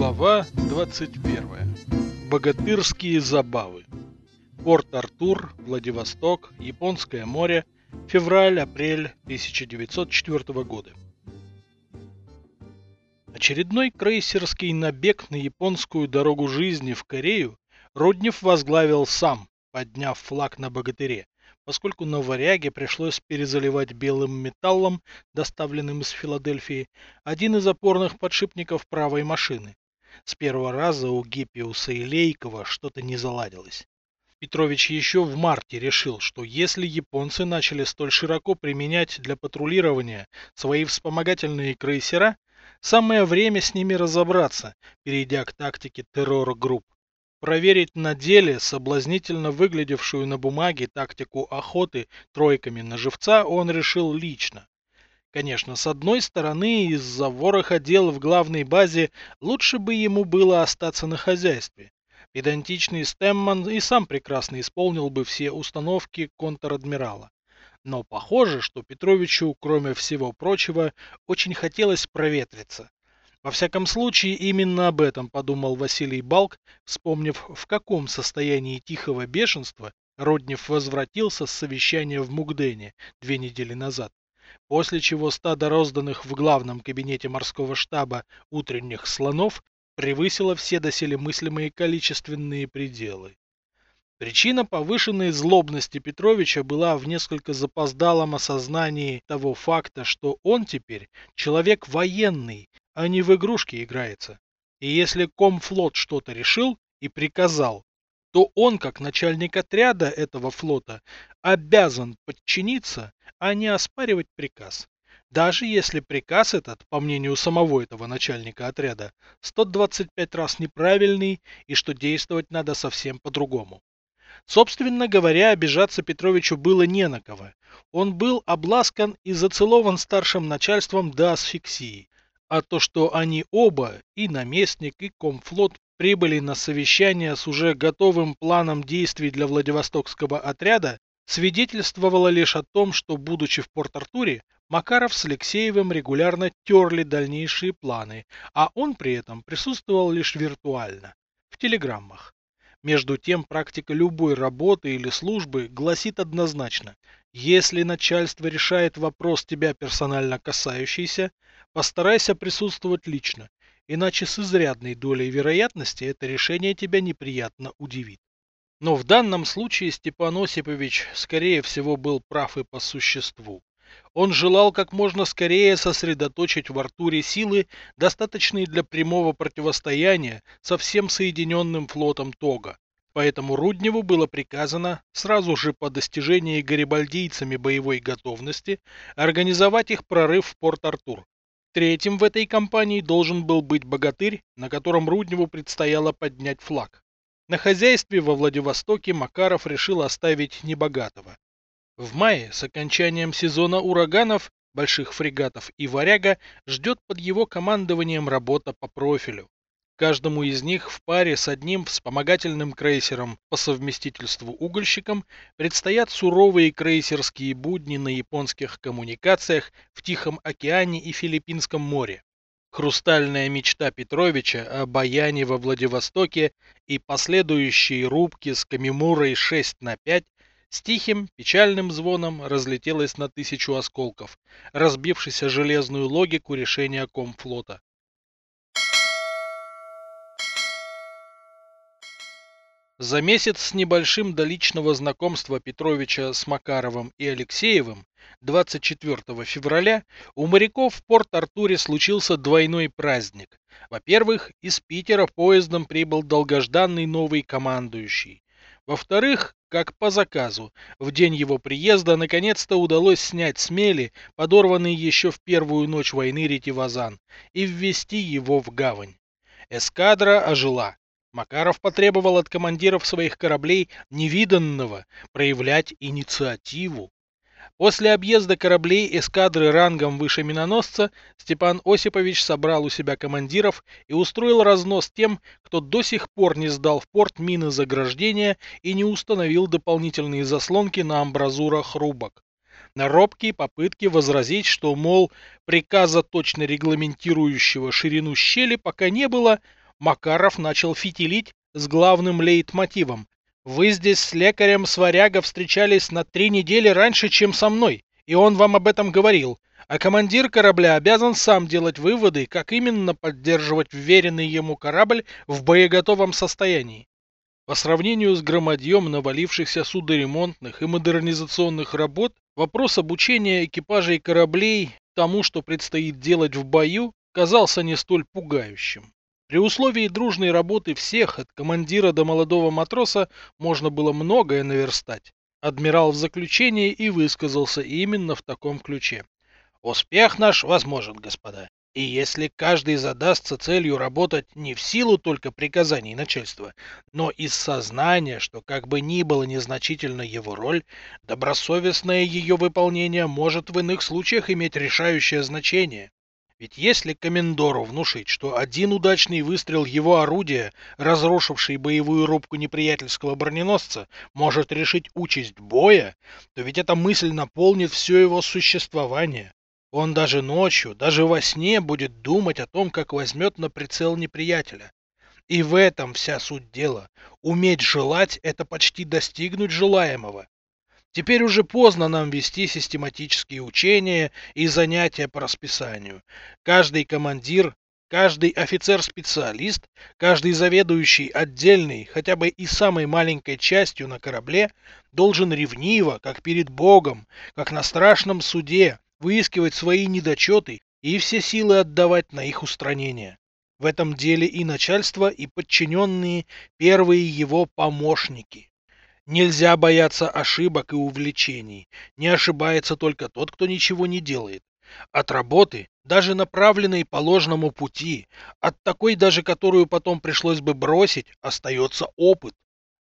Глава 21. Богатырские забавы. Порт-Артур, Владивосток, Японское море, февраль-апрель 1904 года. Очередной крейсерский набег на японскую дорогу жизни в Корею Руднев возглавил сам, подняв флаг на богатыре, поскольку на варяге пришлось перезаливать белым металлом, доставленным из Филадельфии, один из опорных подшипников правой машины. С первого раза у Гиппиуса и Лейкова что-то не заладилось. Петрович еще в марте решил, что если японцы начали столь широко применять для патрулирования свои вспомогательные крейсера, самое время с ними разобраться, перейдя к тактике террор-групп. Проверить на деле соблазнительно выглядевшую на бумаге тактику охоты тройками на живца он решил лично. Конечно, с одной стороны, из-за вороха дел в главной базе лучше бы ему было остаться на хозяйстве. Педантичный Стэмман и сам прекрасно исполнил бы все установки контр-адмирала. Но похоже, что Петровичу, кроме всего прочего, очень хотелось проветриться. Во всяком случае, именно об этом подумал Василий Балк, вспомнив, в каком состоянии тихого бешенства Роднев возвратился с совещания в Мугдене две недели назад, после чего стадо розданных в главном кабинете морского штаба утренних слонов превысило все доселе мыслимые количественные пределы. Причина повышенной злобности Петровича была в несколько запоздалом осознании того факта, что он теперь человек военный, а не в игрушки играется. И если комфлот что-то решил и приказал, то он, как начальник отряда этого флота, обязан подчиниться, а не оспаривать приказ. Даже если приказ этот, по мнению самого этого начальника отряда, 125 раз неправильный и что действовать надо совсем по-другому. Собственно говоря, обижаться Петровичу было не на кого. Он был обласкан и зацелован старшим начальством до асфиксии. А то, что они оба, и наместник, и комфлот, прибыли на совещание с уже готовым планом действий для Владивостокского отряда, свидетельствовало лишь о том, что, будучи в Порт-Артуре, Макаров с Алексеевым регулярно терли дальнейшие планы, а он при этом присутствовал лишь виртуально, в телеграммах. Между тем, практика любой работы или службы гласит однозначно, если начальство решает вопрос тебя персонально касающийся, постарайся присутствовать лично, иначе с изрядной долей вероятности это решение тебя неприятно удивит. Но в данном случае Степан Осипович, скорее всего, был прав и по существу. Он желал как можно скорее сосредоточить в Артуре силы, достаточные для прямого противостояния со всем соединенным флотом Тога. Поэтому Рудневу было приказано сразу же по достижении гарибальдийцами боевой готовности организовать их прорыв в Порт-Артур. Третьим в этой кампании должен был быть богатырь, на котором Рудневу предстояло поднять флаг. На хозяйстве во Владивостоке Макаров решил оставить небогатого. В мае, с окончанием сезона ураганов, больших фрегатов и варяга, ждет под его командованием работа по профилю. Каждому из них в паре с одним вспомогательным крейсером по совместительству угольщиком предстоят суровые крейсерские будни на японских коммуникациях в Тихом океане и Филиппинском море. Хрустальная мечта Петровича о баяне во Владивостоке и последующие рубки с Камимурой 6 на 5 с тихим, печальным звоном разлетелась на тысячу осколков, разбившись о железную логику решения комфлота. За месяц с небольшим до личного знакомства Петровича с Макаровым и Алексеевым 24 февраля у моряков в Порт-Артуре случился двойной праздник. Во-первых, из Питера поездом прибыл долгожданный новый командующий. Во-вторых, как по заказу, в день его приезда наконец-то удалось снять с мели подорванный еще в первую ночь войны ретивазан и ввести его в гавань. Эскадра ожила. Макаров потребовал от командиров своих кораблей невиданного проявлять инициативу. После объезда кораблей эскадры рангом выше миноносца Степан Осипович собрал у себя командиров и устроил разнос тем, кто до сих пор не сдал в порт мины заграждения и не установил дополнительные заслонки на амбразурах рубок. На робкие попытки возразить, что, мол, приказа точно регламентирующего ширину щели пока не было, Макаров начал фитилить с главным лейтмотивом. «Вы здесь с лекарем Сваряга встречались на три недели раньше, чем со мной, и он вам об этом говорил. А командир корабля обязан сам делать выводы, как именно поддерживать вверенный ему корабль в боеготовом состоянии. По сравнению с громадьем навалившихся судоремонтных и модернизационных работ, вопрос обучения экипажей кораблей тому, что предстоит делать в бою, казался не столь пугающим. При условии дружной работы всех, от командира до молодого матроса, можно было многое наверстать. Адмирал в заключении и высказался именно в таком ключе. Успех наш возможен, господа. И если каждый задастся целью работать не в силу только приказаний начальства, но из сознания, что как бы ни было незначительна его роль, добросовестное ее выполнение может в иных случаях иметь решающее значение. Ведь если комендору внушить, что один удачный выстрел его орудия, разрушивший боевую рубку неприятельского броненосца, может решить участь боя, то ведь эта мысль наполнит все его существование. Он даже ночью, даже во сне будет думать о том, как возьмет на прицел неприятеля. И в этом вся суть дела. Уметь желать – это почти достигнуть желаемого. Теперь уже поздно нам вести систематические учения и занятия по расписанию. Каждый командир, каждый офицер-специалист, каждый заведующий отдельной, хотя бы и самой маленькой частью на корабле, должен ревниво, как перед Богом, как на страшном суде, выискивать свои недочеты и все силы отдавать на их устранение. В этом деле и начальство, и подчиненные первые его помощники. Нельзя бояться ошибок и увлечений. Не ошибается только тот, кто ничего не делает. От работы, даже направленной по ложному пути, от такой даже, которую потом пришлось бы бросить, остается опыт.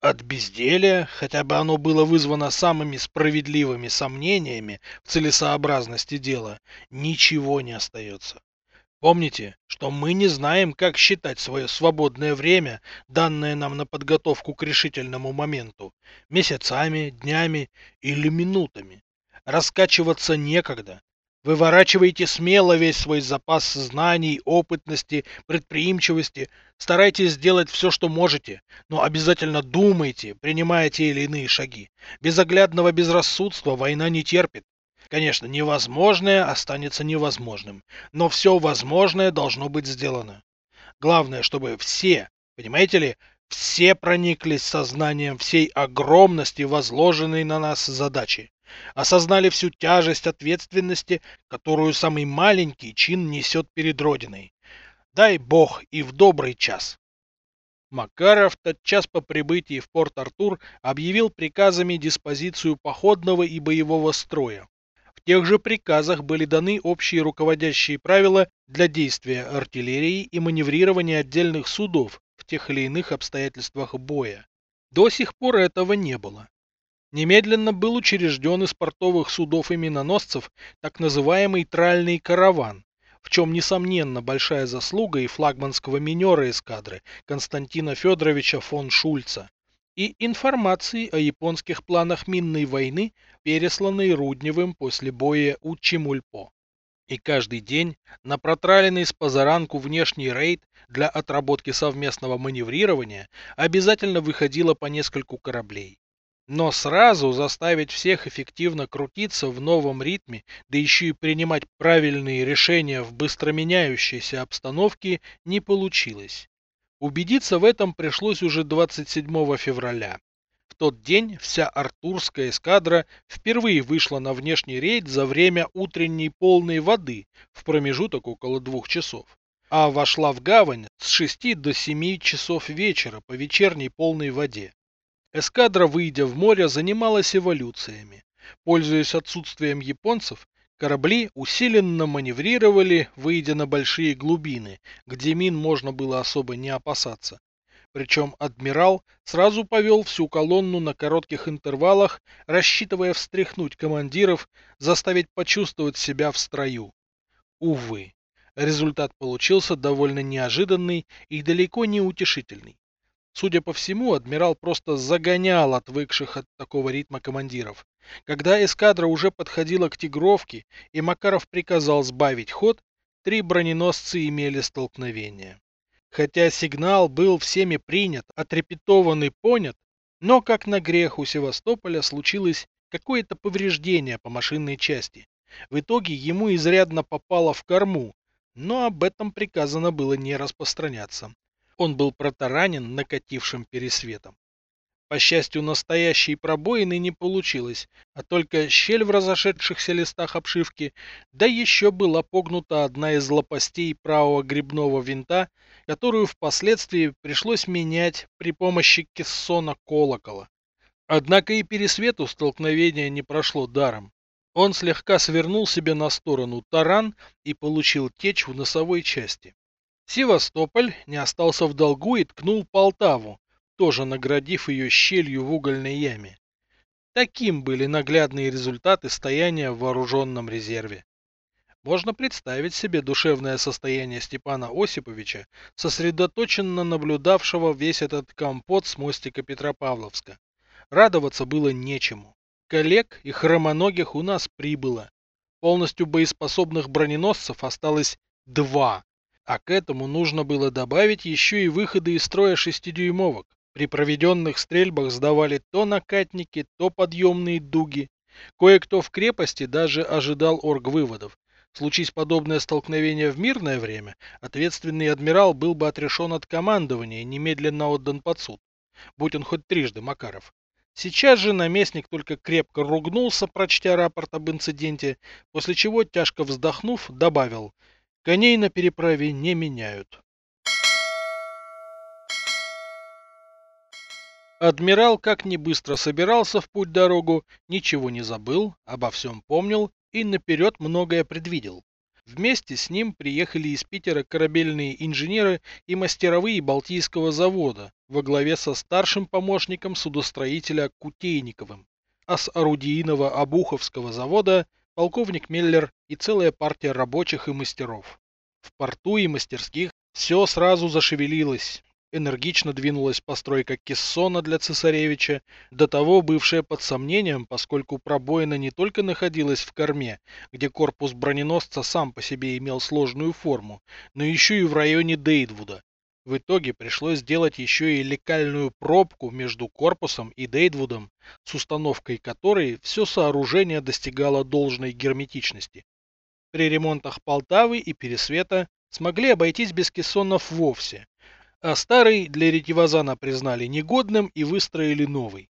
От безделия, хотя бы оно было вызвано самыми справедливыми сомнениями в целесообразности дела, ничего не остается. Помните, что мы не знаем, как считать свое свободное время, данное нам на подготовку к решительному моменту, месяцами, днями или минутами. Раскачиваться некогда, Выворачивайте смело весь свой запас знаний, опытности, предприимчивости. Старайтесь сделать все, что можете, но обязательно думайте, принимая те или иные шаги. Безоглядного безрассудства война не терпит. Конечно, невозможное останется невозможным, но все возможное должно быть сделано. Главное, чтобы все, понимаете ли, все прониклись сознанием всей огромности возложенной на нас задачи осознали всю тяжесть ответственности, которую самый маленький чин несет перед Родиной. Дай Бог и в добрый час. Макаров тотчас по прибытии в Порт-Артур объявил приказами диспозицию походного и боевого строя. Тех же приказах были даны общие руководящие правила для действия артиллерии и маневрирования отдельных судов в тех или иных обстоятельствах боя. До сих пор этого не было. Немедленно был учрежден из портовых судов и миноносцев так называемый тральный караван, в чем, несомненно, большая заслуга и флагманского минера эскадры Константина Федоровича фон Шульца, и информации о японских планах минной войны, пересланной Рудневым после боя у Чемульпо. И каждый день на протраленный с позаранку внешний рейд для отработки совместного маневрирования обязательно выходило по нескольку кораблей. Но сразу заставить всех эффективно крутиться в новом ритме, да еще и принимать правильные решения в быстро меняющейся обстановке не получилось. Убедиться в этом пришлось уже 27 февраля. В тот день вся Артурская эскадра впервые вышла на внешний рейд за время утренней полной воды в промежуток около двух часов, а вошла в гавань с 6 до 7 часов вечера по вечерней полной воде. Эскадра, выйдя в море, занималась эволюциями. Пользуясь отсутствием японцев, корабли усиленно маневрировали, выйдя на большие глубины, где мин можно было особо не опасаться. Причем адмирал сразу повел всю колонну на коротких интервалах, рассчитывая встряхнуть командиров, заставить почувствовать себя в строю. Увы, результат получился довольно неожиданный и далеко не утешительный. Судя по всему, адмирал просто загонял отвыкших от такого ритма командиров. Когда эскадра уже подходила к Тигровке и Макаров приказал сбавить ход, три броненосца имели столкновение. Хотя сигнал был всеми принят, отрепетован и понят, но как на грех у Севастополя случилось какое-то повреждение по машинной части. В итоге ему изрядно попало в корму, но об этом приказано было не распространяться. Он был протаранен накатившим пересветом. По счастью, настоящей пробоины не получилось, а только щель в разошедшихся листах обшивки, да еще была погнута одна из лопастей правого грибного винта, которую впоследствии пришлось менять при помощи кессона колокола. Однако и пересвету столкновения не прошло даром. Он слегка свернул себе на сторону таран и получил течь в носовой части. Севастополь не остался в долгу и ткнул Полтаву, тоже наградив ее щелью в угольной яме. Таким были наглядные результаты стояния в вооруженном резерве. Можно представить себе душевное состояние Степана Осиповича, сосредоточенно наблюдавшего весь этот компот с мостика Петропавловска. Радоваться было нечему. Коллег и хромоногих у нас прибыло. Полностью боеспособных броненосцев осталось два, а к этому нужно было добавить еще и выходы из строя шестидюймовок. При проведенных стрельбах сдавали то накатники, то подъемные дуги. Кое-кто в крепости даже ожидал оргвыводов. Случись подобное столкновение в мирное время, ответственный адмирал был бы отрешен от командования и немедленно отдан под суд. Будь он хоть трижды Макаров. Сейчас же наместник только крепко ругнулся, прочтя рапорт об инциденте, после чего, тяжко вздохнув, добавил «Коней на переправе не меняют». Адмирал как ни быстро собирался в путь-дорогу, ничего не забыл, обо всем помнил и наперед многое предвидел. Вместе с ним приехали из Питера корабельные инженеры и мастеровые Балтийского завода во главе со старшим помощником судостроителя Кутейниковым, а с орудийного Обуховского завода полковник Меллер и целая партия рабочих и мастеров. В порту и мастерских все сразу зашевелилось, энергично двинулась постройка кессона для цесаревича, до того бывшая под сомнением, поскольку пробоина не только находилась в корме, где корпус броненосца сам по себе имел сложную форму, но еще и в районе Дейдвуда. В итоге пришлось сделать еще и лекальную пробку между корпусом и Дейдвудом, с установкой которой все сооружение достигало должной герметичности. При ремонтах Полтавы и Пересвета смогли обойтись без кессонов вовсе, а старый для ретивазана признали негодным и выстроили новый.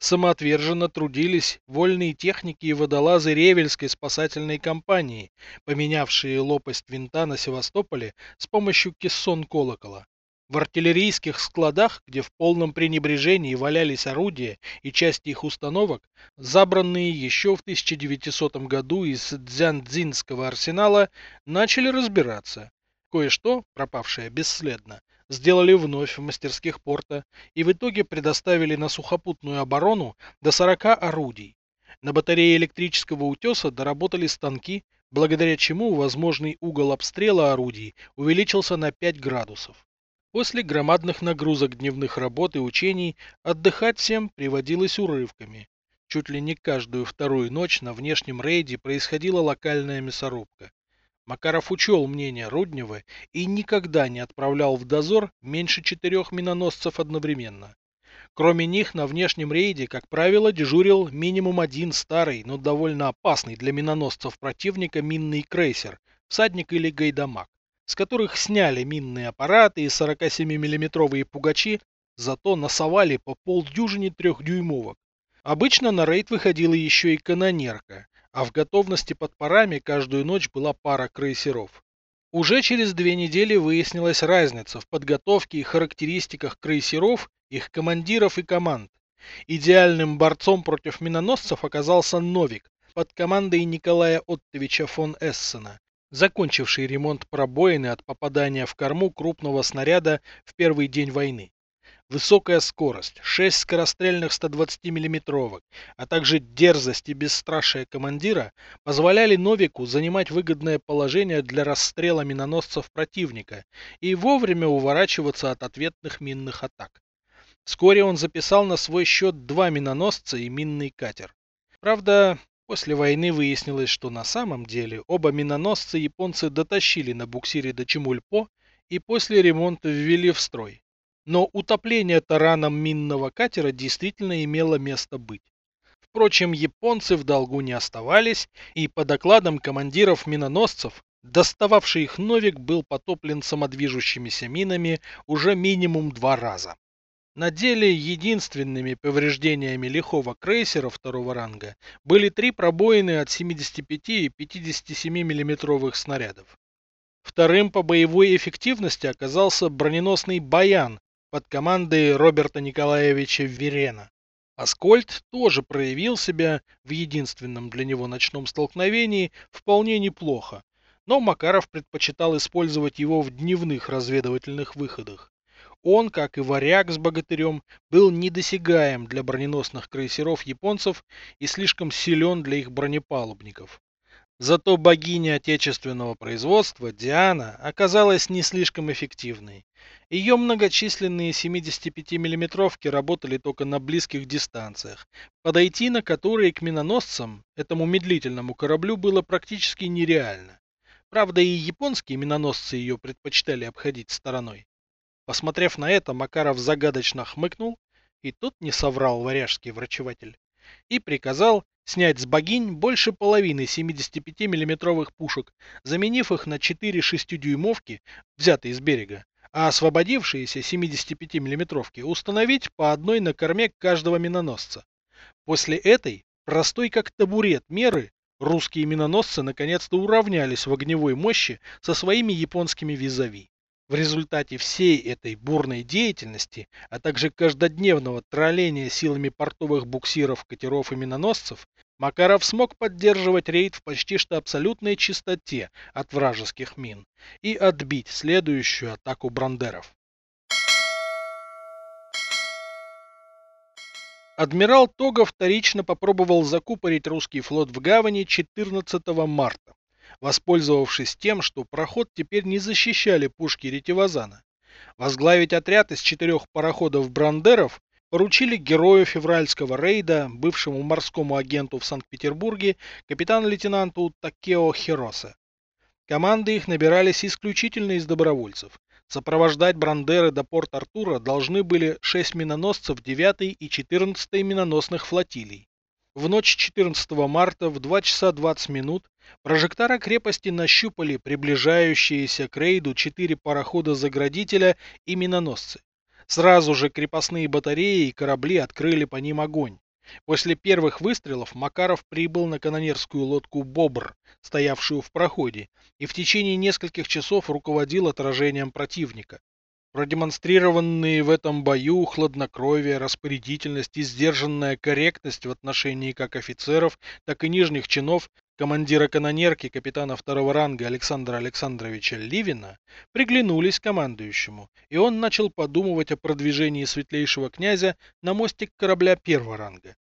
Самоотверженно трудились вольные техники и водолазы Ревельской спасательной компании, поменявшие лопасть винта на Севастополе с помощью кессон-колокола. В артиллерийских складах, где в полном пренебрежении валялись орудия и части их установок, забранные еще в 1900 году из Дзяндзинского арсенала, начали разбираться. Кое-что, пропавшее бесследно, сделали вновь в мастерских порта и в итоге предоставили на сухопутную оборону до 40 орудий. На батарее электрического утеса доработали станки, благодаря чему возможный угол обстрела орудий увеличился на 5 градусов. После громадных нагрузок дневных работ и учений отдыхать всем приводилось урывками. Чуть ли не каждую вторую ночь на внешнем рейде происходила локальная мясорубка. Макаров учел мнение Руднева и никогда не отправлял в дозор меньше четырех миноносцев одновременно. Кроме них на внешнем рейде, как правило, дежурил минимум один старый, но довольно опасный для миноносцев противника минный крейсер, всадник или гайдамак, с которых сняли минные аппараты и 47 миллиметровые пугачи, зато насовали по полдюжине трехдюймовок. Обычно на рейд выходила еще и канонерка, а в готовности под парами каждую ночь была пара крейсеров. Уже через две недели выяснилась разница в подготовке и характеристиках крейсеров, их командиров и команд. Идеальным борцом против миноносцев оказался Новик под командой Николая Оттовича фон Эссена, закончивший ремонт пробоины от попадания в корму крупного снаряда в первый день войны. Высокая скорость, 6 скорострельных 120 миллиметровок, а также дерзость и бесстрашие командира позволяли Новику занимать выгодное положение для расстрела миноносцев противника и вовремя уворачиваться от ответных минных атак. Вскоре он записал на свой счет два миноносца и минный катер. Правда, после войны выяснилось, что на самом деле оба миноносца японцы дотащили на буксире до Чемульпо и после ремонта ввели в строй. Но утопление тараном минного катера действительно имело место быть. Впрочем, японцы в долгу не оставались, и по докладам командиров миноносцев, достававший их Новик был потоплен самодвижущимися минами уже минимум два раза. На деле единственными повреждениями лихого крейсера второго ранга были три пробоины от 75 и 57 миллиметровых снарядов. Вторым по боевой эффективности оказался броненосный «Баян» под командой Роберта Николаевича Верена. Аскольд тоже проявил себя в единственном для него ночном столкновении вполне неплохо, но Макаров предпочитал использовать его в дневных разведывательных выходах. Он, как и варяг с богатырем, был недосягаем для броненосных крейсеров японцев и слишком силен для их бронепалубников. Зато богиня отечественного производства, Диана, оказалась не слишком эффективной. Ее многочисленные 75 миллиметровки работали только на близких дистанциях, подойти на которые к миноносцам, этому медлительному кораблю, было практически нереально. Правда, и японские миноносцы ее предпочитали обходить стороной. Посмотрев на это, Макаров загадочно хмыкнул, и тут не соврал варяжский врачеватель, и приказал снять с богинь больше половины 75 миллиметровых пушек, заменив их на 4 6-дюймовки, взятые с берега, а освободившиеся 75 миллиметровки установить по одной на корме каждого миноносца. После этой, простой как табурет меры, русские миноносцы наконец-то уравнялись в огневой мощи со своими японскими визави. В результате всей этой бурной деятельности, а также каждодневного тролления силами портовых буксиров, катеров и миноносцев, Макаров смог поддерживать рейд в почти что абсолютной чистоте от вражеских мин и отбить следующую атаку брандеров. Адмирал Тога вторично попробовал закупорить русский флот в гавани 14 марта воспользовавшись тем, что проход теперь не защищали пушки Ретивазана. Возглавить отряд из четырех пароходов-брандеров поручили герою февральского рейда, бывшему морскому агенту в Санкт-Петербурге, капитан-лейтенанту Такео Хиросе. Команды их набирались исключительно из добровольцев. Сопровождать Брандеры до порт Артура должны были 6 миноносцев 9 и 14 миноносных флотилий. В ночь 14 марта в 2 часа 20 минут прожектора крепости нащупали приближающиеся к рейду четыре парохода-заградителя и миноносцы. Сразу же крепостные батареи и корабли открыли по ним огонь. После первых выстрелов Макаров прибыл на канонерскую лодку «Бобр», стоявшую в проходе, и в течение нескольких часов руководил отражением противника. Продемонстрированные в этом бою хладнокровие, распорядительность и сдержанная корректность в отношении как офицеров, так и нижних чинов командира канонерки капитана второго ранга Александра Александровича Ливина приглянулись командующему, и он начал подумывать о продвижении светлейшего князя на мостик корабля первого ранга.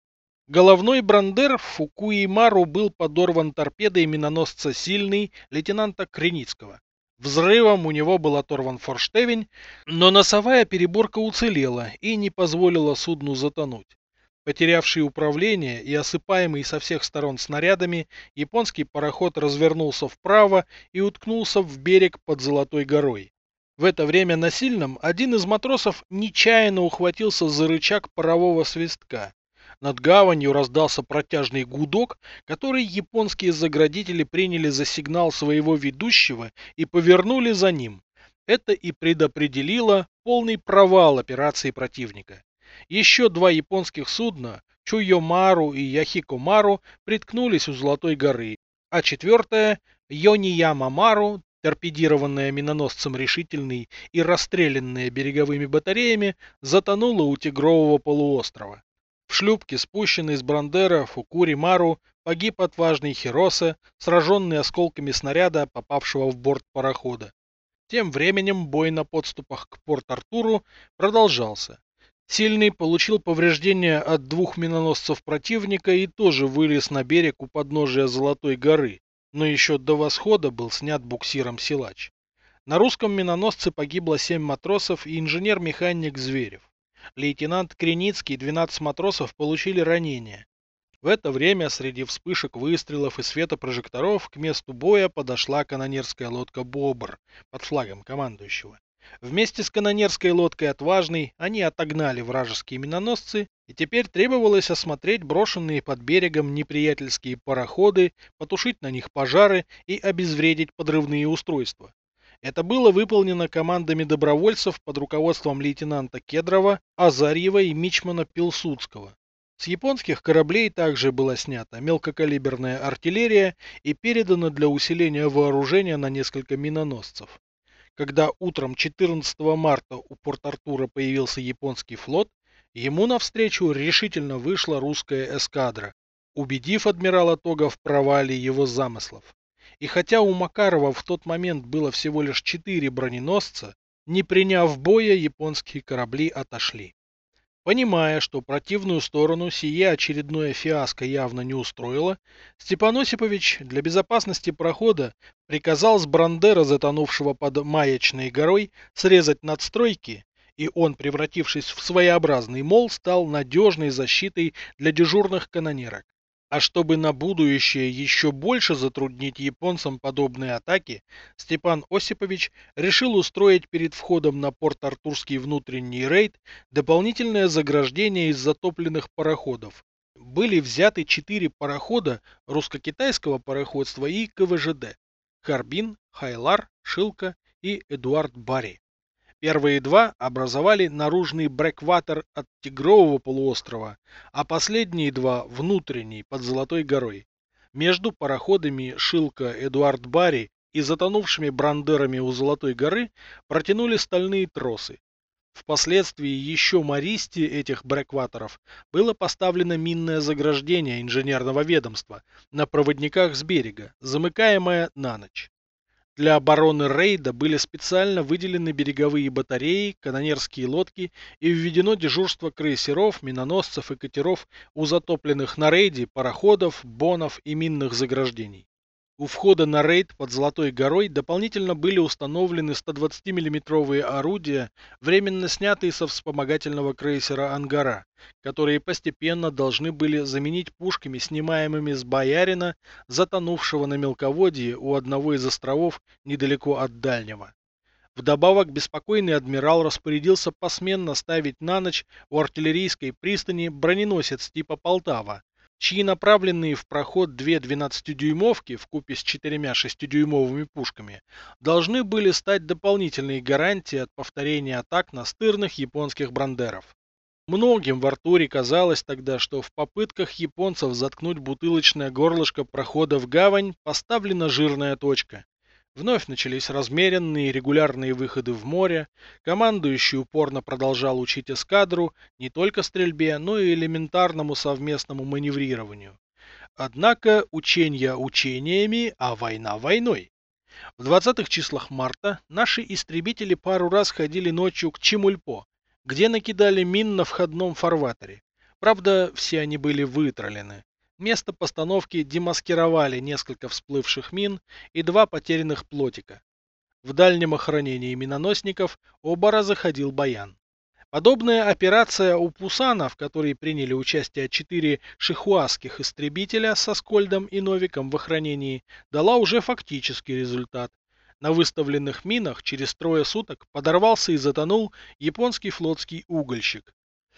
Головной брандер Фукуи Мару был подорван торпедой миноносца «Сильный» лейтенанта Креницкого. Взрывом у него был оторван форштевень, но носовая переборка уцелела и не позволила судну затонуть. Потерявший управление и осыпаемый со всех сторон снарядами, японский пароход развернулся вправо и уткнулся в берег под Золотой горой. В это время на сильном один из матросов нечаянно ухватился за рычаг парового свистка. Над гаванью раздался протяжный гудок, который японские заградители приняли за сигнал своего ведущего и повернули за ним. Это и предопределило полный провал операции противника. Еще два японских судна, Чуйомару и Яхикомару, приткнулись у Золотой горы, а четвертое, Йониямамару, торпедированная миноносцем решительный и расстрелянная береговыми батареями, затонула у Тигрового полуострова. В шлюпке, спущенной с Брандера Фукури Мару, погиб отважный Хироса, сраженный осколками снаряда, попавшего в борт парохода. Тем временем бой на подступах к Порт-Артуру продолжался. Сильный получил повреждения от двух миноносцев противника и тоже вылез на берег у подножия Золотой горы, но еще до восхода был снят буксиром силач. На русском миноносце погибло семь матросов и инженер-механик Зверев. Лейтенант Креницкий и 12 матросов получили ранения. В это время среди вспышек выстрелов и света прожекторов к месту боя подошла канонерская лодка «Бобр» под флагом командующего. Вместе с канонерской лодкой «Отважный» они отогнали вражеские миноносцы, и теперь требовалось осмотреть брошенные под берегом неприятельские пароходы, потушить на них пожары и обезвредить подрывные устройства. Это было выполнено командами добровольцев под руководством лейтенанта Кедрова, Азарьева и Мичмана Пилсудского. С японских кораблей также была снята мелкокалиберная артиллерия и передана для усиления вооружения на несколько миноносцев. Когда утром 14 марта у Порт-Артура появился японский флот, ему навстречу решительно вышла русская эскадра, убедив адмирала Тога в провале его замыслов. И хотя у Макарова в тот момент было всего лишь четыре броненосца, не приняв боя, японские корабли отошли. Понимая, что противную сторону сие очередное фиаско явно не устроило, Степан Осипович для безопасности прохода приказал с Брандера, затонувшего под Маячной горой, срезать надстройки, и он, превратившись в своеобразный мол, стал надежной защитой для дежурных канонерок. А чтобы на будущее еще больше затруднить японцам подобные атаки, Степан Осипович решил устроить перед входом на порт Артурский внутренний рейд дополнительное заграждение из затопленных пароходов. Были взяты четыре парохода русско-китайского пароходства и КВЖД – Харбин, Хайлар, Шилка и Эдуард Барри. Первые два образовали наружный брекватер от Тигрового полуострова, а последние два – внутренний, под Золотой горой. Между пароходами Шилка Эдуард Барри и затонувшими брандерами у Золотой горы протянули стальные тросы. Впоследствии еще мористи этих брекваторов было поставлено минное заграждение инженерного ведомства на проводниках с берега, замыкаемое на ночь. Для обороны рейда были специально выделены береговые батареи, канонерские лодки и введено дежурство крейсеров, миноносцев и катеров у затопленных на рейде пароходов, бонов и минных заграждений. У входа на рейд под Золотой горой дополнительно были установлены 120 миллиметровые орудия, временно снятые со вспомогательного крейсера «Ангара», которые постепенно должны были заменить пушками, снимаемыми с Боярина, затонувшего на мелководье у одного из островов недалеко от Дальнего. Вдобавок беспокойный адмирал распорядился посменно ставить на ночь у артиллерийской пристани броненосец типа «Полтава», чьи направленные в проход две 12-дюймовки в купе с четырьмя 6-дюймовыми пушками должны были стать дополнительной гарантией от повторения атак настырных японских брандеров. Многим в Артуре казалось тогда, что в попытках японцев заткнуть бутылочное горлышко прохода в гавань поставлена жирная точка. Вновь начались размеренные регулярные выходы в море, командующий упорно продолжал учить эскадру не только стрельбе, но и элементарному совместному маневрированию. Однако учения учениями, а война войной. В 20-х числах марта наши истребители пару раз ходили ночью к Чемульпо, где накидали мин на входном фарватере. Правда, все они были вытролены. Место постановки демаскировали несколько всплывших мин и два потерянных плотика. В дальнем охранении миноносников оба раза ходил Баян. Подобная операция у Пусана, в которой приняли участие четыре шихуасских истребителя со Скольдом и Новиком в охранении, дала уже фактический результат. На выставленных минах через трое суток подорвался и затонул японский флотский угольщик.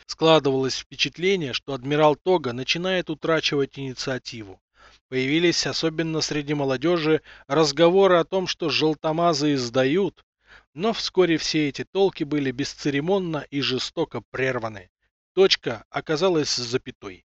Складывалось впечатление, что адмирал Тога начинает утрачивать инициативу. Появились, особенно среди молодежи, разговоры о том, что желтомазы сдают, но вскоре все эти толки были бесцеремонно и жестоко прерваны. Точка оказалась запятой.